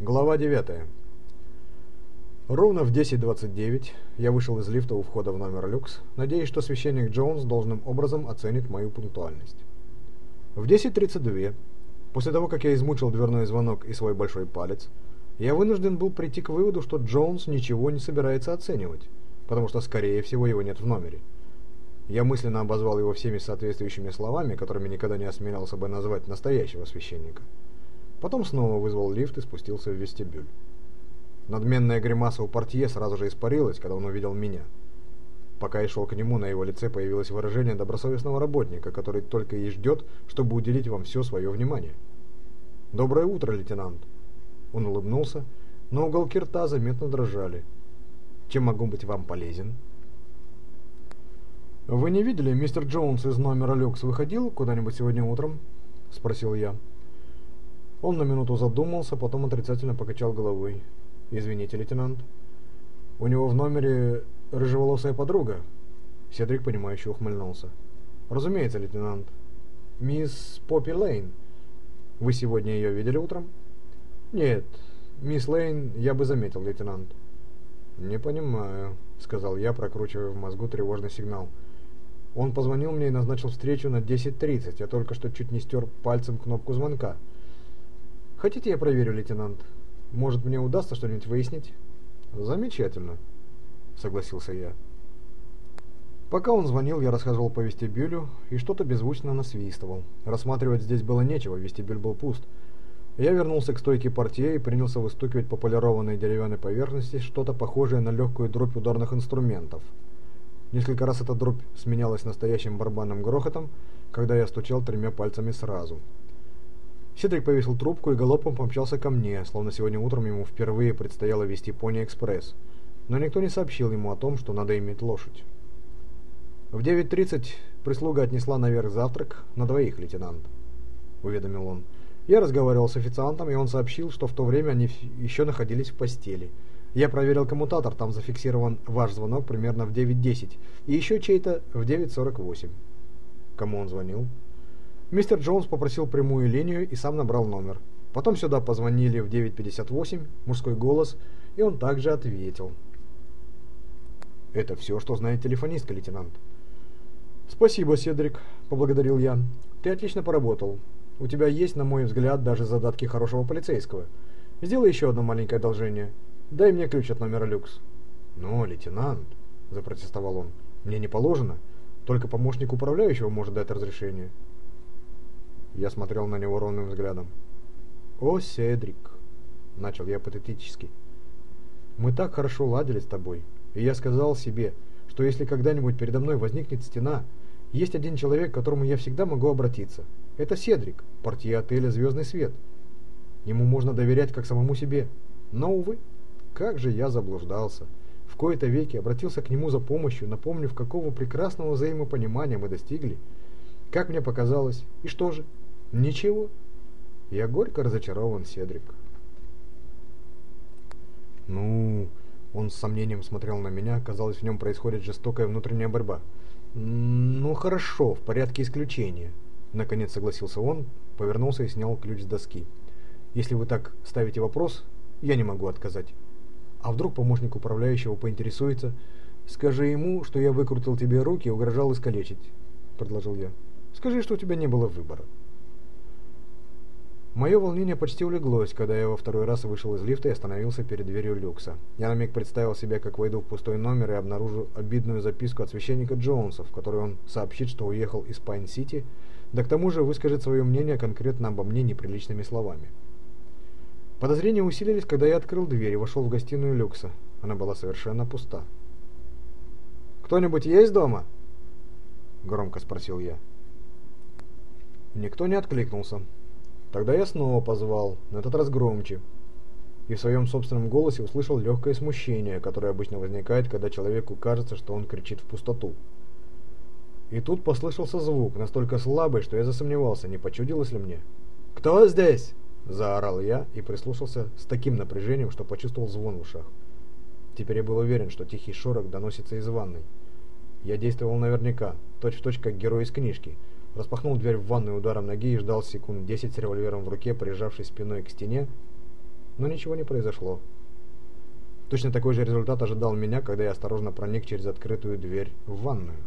Глава 9. Ровно в 10.29 я вышел из лифта у входа в номер люкс, надеясь, что священник Джонс должным образом оценит мою пунктуальность. В 10.32, после того, как я измучил дверной звонок и свой большой палец, я вынужден был прийти к выводу, что Джонс ничего не собирается оценивать, потому что, скорее всего, его нет в номере. Я мысленно обозвал его всеми соответствующими словами, которыми никогда не осмелялся бы назвать настоящего священника. Потом снова вызвал лифт и спустился в вестибюль. Надменная гримаса у портье сразу же испарилась, когда он увидел меня. Пока я шел к нему, на его лице появилось выражение добросовестного работника, который только и ждет, чтобы уделить вам все свое внимание. «Доброе утро, лейтенант!» Он улыбнулся, но уголки рта заметно дрожали. «Чем могу быть вам полезен?» «Вы не видели, мистер Джонс из номера люкс выходил куда-нибудь сегодня утром?» – спросил я. Он на минуту задумался, потом отрицательно покачал головой. «Извините, лейтенант. У него в номере рыжеволосая подруга?» Седрик, понимающе ухмыльнулся. «Разумеется, лейтенант. Мисс Поппи Лейн. Вы сегодня ее видели утром?» «Нет, мисс Лейн я бы заметил, лейтенант». «Не понимаю», — сказал я, прокручивая в мозгу тревожный сигнал. «Я он позвонил мне и назначил встречу на 10.30. Я только что чуть не стер пальцем кнопку звонка. Хотите, я проверю, лейтенант? Может, мне удастся что-нибудь выяснить? Замечательно, согласился я. Пока он звонил, я расхаживал по вестибюлю и что-то беззвучно насвистывал. Рассматривать здесь было нечего, вестибюль был пуст. Я вернулся к стойке портье и принялся выстукивать по полированной деревянной поверхности что-то похожее на легкую дробь ударных инструментов – Несколько раз эта дробь сменялась настоящим барабанным грохотом, когда я стучал тремя пальцами сразу. Седрик повесил трубку и галопом помчался ко мне, словно сегодня утром ему впервые предстояло вести пони-экспресс, но никто не сообщил ему о том, что надо иметь лошадь. В 9.30 прислуга отнесла наверх завтрак на двоих, лейтенант, уведомил он. Я разговаривал с официантом, и он сообщил, что в то время они еще находились в постели – я проверил коммутатор, там зафиксирован ваш звонок примерно в 9.10 и еще чей-то в 9.48. Кому он звонил? Мистер Джонс попросил прямую линию и сам набрал номер. Потом сюда позвонили в 9.58, мужской голос, и он также ответил. «Это все, что знает телефонистка, лейтенант». «Спасибо, Седрик», — поблагодарил я. «Ты отлично поработал. У тебя есть, на мой взгляд, даже задатки хорошего полицейского. Сделай еще одно маленькое одолжение». Дай мне ключ от номера люкс. Но, лейтенант, запротестовал он, мне не положено. Только помощник управляющего может дать разрешение. Я смотрел на него ровным взглядом. «О, Седрик!» — начал я патетически. «Мы так хорошо ладили с тобой, и я сказал себе, что если когда-нибудь передо мной возникнет стена, есть один человек, к которому я всегда могу обратиться. Это Седрик, портье отеля «Звездный свет». Ему можно доверять как самому себе. Но, увы, как же я заблуждался. В кои-то веки обратился к нему за помощью, напомнив, какого прекрасного взаимопонимания мы достигли. Как мне показалось. И что же? Ничего. Я горько разочарован, Седрик. Ну, он с сомнением смотрел на меня, казалось, в нем происходит жестокая внутренняя борьба. Ну, хорошо, в порядке исключения. Наконец согласился он, повернулся и снял ключ с доски. Если вы так ставите вопрос, я не могу отказать. А вдруг помощник управляющего поинтересуется? «Скажи ему, что я выкрутил тебе руки и угрожал искалечить», — предложил я. «Скажи, что у тебя не было выбора». Мое волнение почти улеглось, когда я во второй раз вышел из лифта и остановился перед дверью люкса. Я на миг представил себе, как войду в пустой номер и обнаружу обидную записку от священника Джонса, в которой он сообщит, что уехал из Пайн-Сити, да к тому же выскажет свое мнение конкретно обо мне неприличными словами. Подозрения усилились, когда я открыл дверь и вошел в гостиную люкса. Она была совершенно пуста. «Кто-нибудь есть дома?» Громко спросил я. Никто не откликнулся. Тогда я снова позвал, на этот раз громче. И в своем собственном голосе услышал легкое смущение, которое обычно возникает, когда человеку кажется, что он кричит в пустоту. И тут послышался звук, настолько слабый, что я засомневался, не почудилось ли мне. «Кто здесь?» Заорал я и прислушался с таким напряжением, что почувствовал звон в ушах. Теперь я был уверен, что тихий шорох доносится из ванной. Я действовал наверняка, точь-в-точь точь как герой из книжки. Распахнул дверь в ванную ударом ноги и ждал секунд десять с револьвером в руке, прижавшись спиной к стене. но ничего не произошло. Точно такой же результат ожидал меня, когда я осторожно проник через открытую дверь в ванную.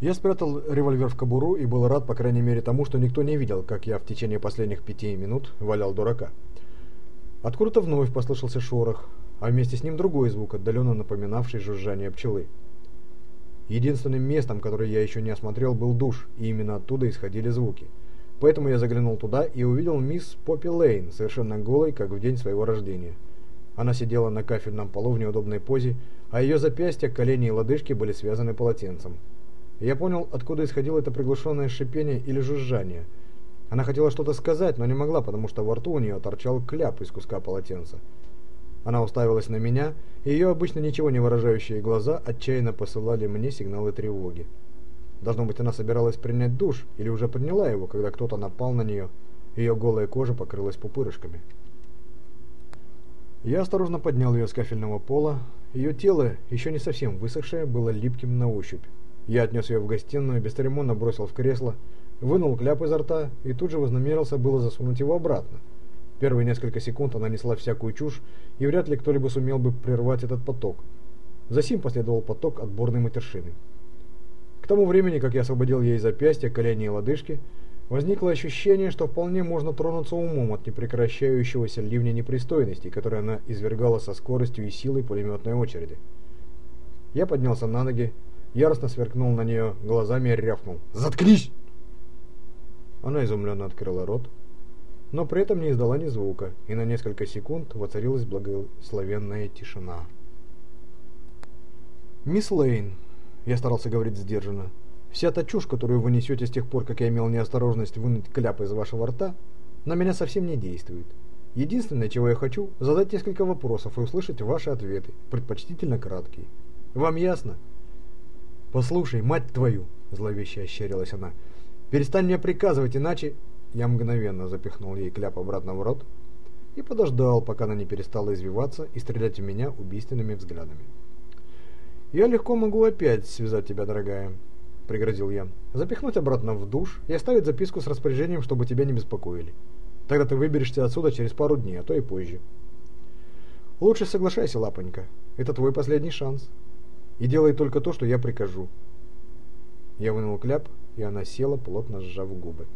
Я спрятал револьвер в кобуру и был рад, по крайней мере, тому, что никто не видел, как я в течение последних пяти минут валял дурака. Откуда-то вновь послышался шорох, а вместе с ним другой звук, отдаленно напоминавший жужжание пчелы. Единственным местом, которое я еще не осмотрел, был душ, и именно оттуда исходили звуки. Поэтому я заглянул туда и увидел мисс Поппи Лейн, совершенно голой, как в день своего рождения. Она сидела на кафельном полу в неудобной позе, а ее запястья, колени и лодыжки были связаны полотенцем. Я понял, откуда исходило это приглушенное шипение или жужжание. Она хотела что-то сказать, но не могла, потому что во рту у нее торчал кляп из куска полотенца. Она уставилась на меня, и ее обычно ничего не выражающие глаза отчаянно посылали мне сигналы тревоги. Должно быть, она собиралась принять душ, или уже приняла его, когда кто-то напал на нее. Ее голая кожа покрылась пупырышками. Я осторожно поднял ее с кафельного пола. Ее тело, еще не совсем высохшее, было липким на ощупь. Я отнес ее в гостиную, бесцеремонно бросил в кресло, вынул кляп изо рта и тут же вознамерился было засунуть его обратно. Первые несколько секунд она несла всякую чушь, и вряд ли кто-либо сумел бы прервать этот поток. За сим последовал поток отборной матершины. К тому времени, как я освободил ей запястья, колени и лодыжки, возникло ощущение, что вполне можно тронуться умом от непрекращающегося ливня непристойностей, который она извергала со скоростью и силой пулеметной очереди. Я поднялся на ноги, яростно сверкнул на нее глазами и рявкнул. «Заткнись!» Она изумленно открыла рот, но при этом не издала ни звука, и на несколько секунд воцарилась благословенная тишина. «Мисс Лейн», — я старался говорить сдержанно, — «вся та чушь, которую вы несете с тех пор, как я имел неосторожность вынуть кляп из вашего рта, на меня совсем не действует. Единственное, чего я хочу, задать несколько вопросов и услышать ваши ответы, предпочтительно краткие. Вам ясно?» «Послушай, мать твою!» — зловеще ощерилась она. «Перестань мне приказывать, иначе...» Я мгновенно запихнул ей кляп обратно в рот и подождал, пока она не перестала извиваться и стрелять в меня убийственными взглядами. «Я легко могу опять связать тебя, дорогая», — пригрозил я. «Запихнуть обратно в душ и оставить записку с распоряжением, чтобы тебя не беспокоили. Тогда ты выберешься отсюда через пару дней, а то и позже». «Лучше соглашайся, лапонька. Это твой последний шанс. И делай только то, что я прикажу». Я вынул кляп, и она села, плотно сжав губы.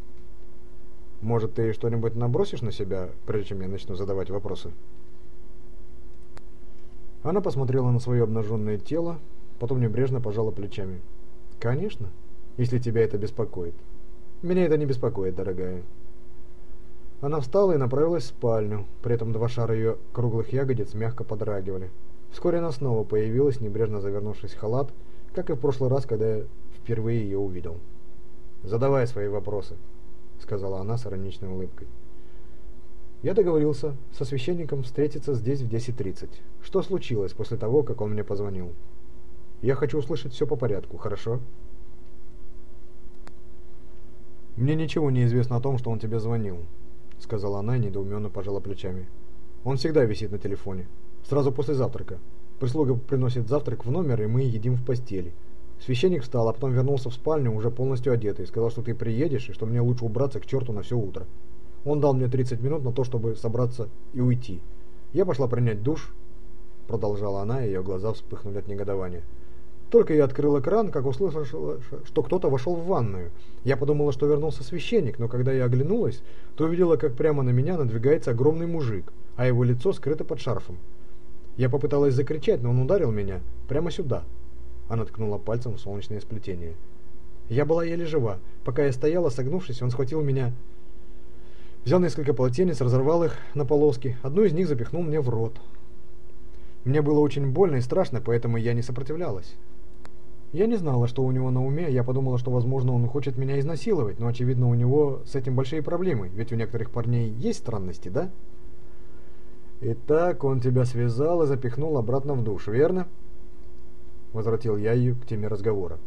Может, ты что-нибудь набросишь на себя, прежде чем я начну задавать вопросы?» Она посмотрела на свое обнаженное тело, потом небрежно пожала плечами. «Конечно, если тебя это беспокоит. Меня это не беспокоит, дорогая». Она встала и направилась в спальню, при этом два шара ее круглых ягодиц мягко подрагивали. Вскоре она снова появилась, небрежно завернувшись в халат, как и в прошлый раз, когда я впервые ее увидел. «Задавай свои вопросы», — сказала она с ироничной улыбкой. Я договорился со священником встретиться здесь в 10.30. Что случилось после того, как он мне позвонил? Я хочу услышать все по порядку, хорошо? Мне ничего не известно о том, что он тебе звонил, сказала она и недоуменно пожала плечами. Он всегда висит на телефоне. Сразу после завтрака. Прислуга приносит завтрак в номер, и мы едим в постели. Священник встал, а потом вернулся в спальню, уже полностью одетый, сказал, что ты приедешь, и что мне лучше убраться к черту на все утро. Он дал мне 30 минут на то, чтобы собраться и уйти. Я пошла принять душ, продолжала она, и ее глаза вспыхнули от негодования. Только я открыла кран, как услышала, что кто-то вошел в ванную. Я подумала, что вернулся священник, но когда я оглянулась, то увидела, как прямо на меня надвигается огромный мужик, а его лицо скрыто под шарфом. Я попыталась закричать, но он ударил меня прямо сюда, она ткнула пальцем в солнечное сплетение. Я была еле жива. Пока я стояла, согнувшись, он схватил меня, взял несколько полотенец, разорвал их на полоски. Одну из них запихнул мне в рот. Мне было очень больно и страшно, поэтому я не сопротивлялась. Я не знала, что у него на уме, я подумала, что, возможно, он хочет меня изнасиловать, но, очевидно, у него с этим большие проблемы, ведь у некоторых парней есть странности, да? Итак, он тебя связал и запихнул обратно в душ, верно? Возвратил я ее к теме разговора.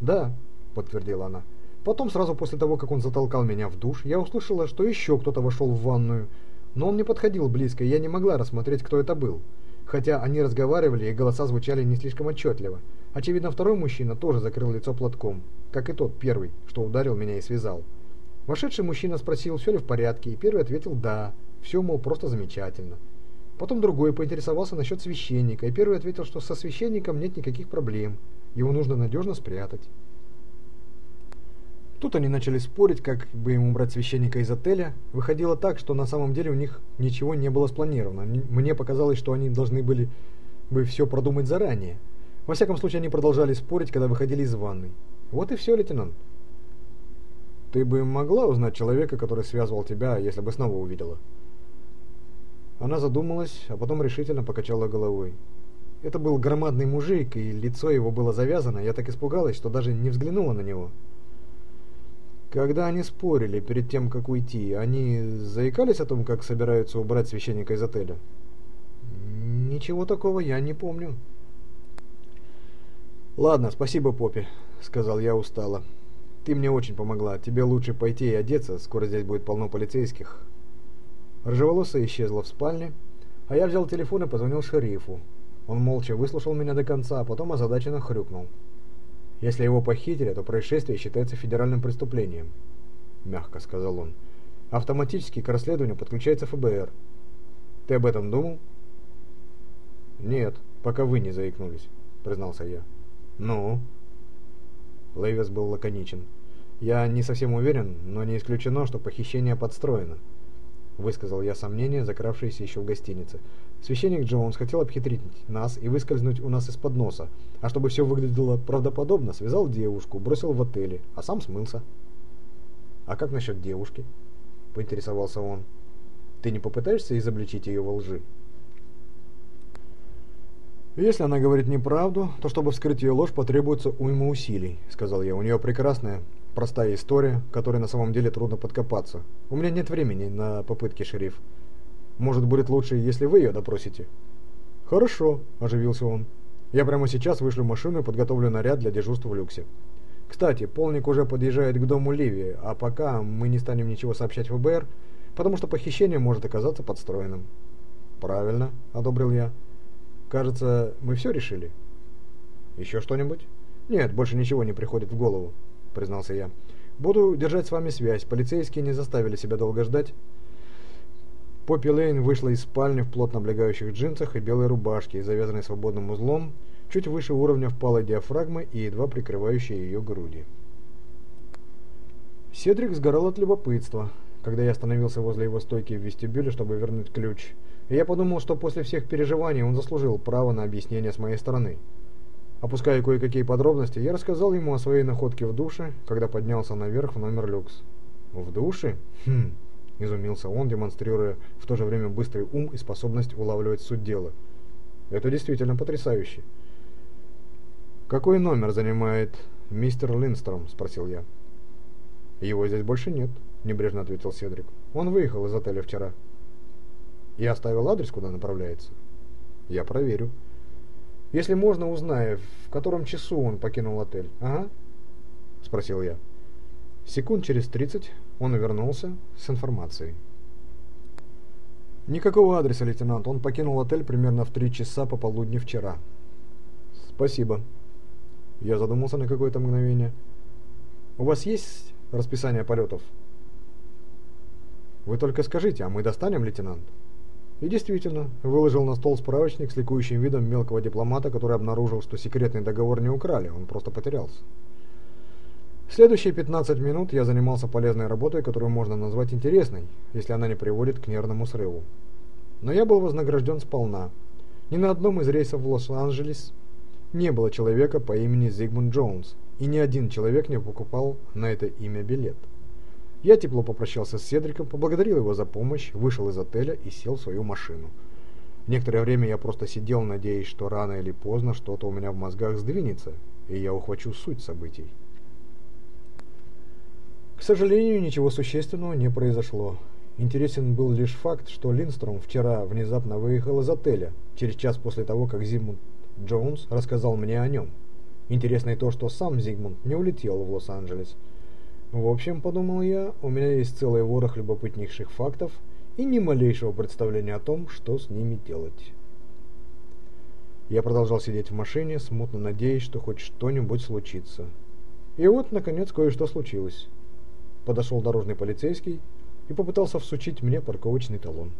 «Да», — подтвердила она. Потом, сразу после того, как он затолкал меня в душ, я услышала, что еще кто-то вошел в ванную. Но он не подходил близко, и я не могла рассмотреть, кто это был. Хотя они разговаривали, и голоса звучали не слишком отчетливо. Очевидно, второй мужчина тоже закрыл лицо платком, как и тот первый, что ударил меня и связал. Вошедший мужчина спросил, все ли в порядке, и первый ответил «да». Все, мол, просто замечательно. Потом другой поинтересовался насчет священника, и первый ответил, что со священником нет никаких проблем, его нужно надежно спрятать. Тут они начали спорить, как бы ему брать священника из отеля. Выходило так, что на самом деле у них ничего не было спланировано. Мне показалось, что они должны были бы все продумать заранее. Во всяком случае, они продолжали спорить, когда выходили из ванной. Вот и все, лейтенант. Ты бы могла узнать человека, который связывал тебя, если бы снова увидела? Она задумалась, а потом решительно покачала головой. Это был громадный мужик, и лицо его было завязано. Я так испугалась, что даже не взглянула на него. Когда они спорили перед тем, как уйти, они заикались о том, как собираются убрать священника из отеля? Ничего такого я не помню. Ладно, спасибо, Поппи, сказал я устало. Ты мне очень помогла. Тебе лучше пойти и одеться, скоро здесь будет полно полицейских. Рыжеволосая исчезла в спальне, а я взял телефон и позвонил шерифу. Он молча выслушал меня до конца, а потом озадаченно хрюкнул. Если его похитили, то происшествие считается федеральным преступлением, мягко сказал он. Автоматически к расследованию подключается ФБР. Ты об этом думал? Нет, пока вы не заикнулись, признался я. Ну? Лейвес был лаконичен. Я не совсем уверен, но не исключено, что похищение подстроено высказал я сомнение, закравшееся еще в гостинице. Священник Джонс хотел обхитрить нас и выскользнуть у нас из-под носа, а чтобы все выглядело правдоподобно, связал девушку, бросил в отеле, а сам смылся. «А как насчет девушки?» — поинтересовался он. «Ты не попытаешься изобличить ее во лжи?» «Если она говорит неправду, то чтобы вскрыть ее ложь, потребуется уйма усилий», — сказал я. «У нее прекрасная Простая история, которой на самом деле трудно подкопаться. У меня нет времени на попытки, шериф. Может, будет лучше, если вы ее допросите?» «Хорошо», – оживился он. «Я прямо сейчас вышлю машину и подготовлю наряд для дежурства в люксе. Кстати, полник уже подъезжает к дому Ливии, а пока мы не станем ничего сообщать ФБР, потому что похищение может оказаться подстроенным». «Правильно», – одобрил я. «Кажется, мы все решили?» «Еще что-нибудь?» «Нет, больше ничего не приходит в голову». — признался я. «Буду держать с вами связь. Полицейские не заставили себя долго ждать». Поппи Лейн вышла из спальни в плотно облегающих джинсах и белой рубашке, завязанной свободным узлом, чуть выше уровня впалой диафрагмы и едва прикрывающей ее груди. Седрик сгорал от любопытства, когда я остановился возле его стойки в вестибюле, чтобы вернуть ключ. И я подумал, что после всех переживаний он заслужил право на объяснение с моей стороны. Опуская кое-какие подробности, я рассказал ему о своей находке в душе, когда поднялся наверх в номер люкс. «В душе? Хм...» – изумился он, демонстрируя в то же время быстрый ум и способность улавливать суть дела. «Это действительно потрясающе». «Какой номер занимает мистер Линстром?» – спросил я. «Его здесь больше нет», – небрежно ответил Седрик. «Он выехал из отеля вчера». «Я оставил адрес, куда направляется?» «Я проверю». Если можно, узнай, в котором часу он покинул отель. Ага? Спросил я. Секунд через тридцать он вернулся с информацией. Никакого адреса, лейтенант. Он покинул отель примерно в три часа пополудни вчера. Спасибо. Я задумался на какое-то мгновение. У вас есть расписание полетов? Вы только скажите, а мы достанем, лейтенант? И действительно, выложил на стол справочник с ликующим видом мелкого дипломата, который обнаружил, что секретный договор не украли, он просто потерялся. Следующие 15 минут я занимался полезной работой, которую можно назвать интересной, если она не приводит к нервному срыву. Но я был вознагражден сполна. Ни на одном из рейсов в Лос-Анджелес не было человека по имени Зигмунд Джонс, и ни один человек не покупал на это имя билет. Я тепло попрощался с Седриком, поблагодарил его за помощь, вышел из отеля и сел в свою машину. Некоторое время я просто сидел, надеясь, что рано или поздно что-то у меня в мозгах сдвинется, и я ухвачу суть событий. К сожалению, ничего существенного не произошло. Интересен был лишь факт, что Линстром вчера внезапно выехал из отеля, через час после того, как Зигмунд Джонс рассказал мне о нем. Интересно и то, что сам Зигмунд не улетел в Лос-Анджелес, в общем, подумал я, у меня есть целый ворох любопытнейших фактов и ни малейшего представления о том, что с ними делать. Я продолжал сидеть в машине, смутно надеясь, что хоть что-нибудь случится. И вот, наконец, кое-что случилось. Подошел дорожный полицейский и попытался всучить мне парковочный талон.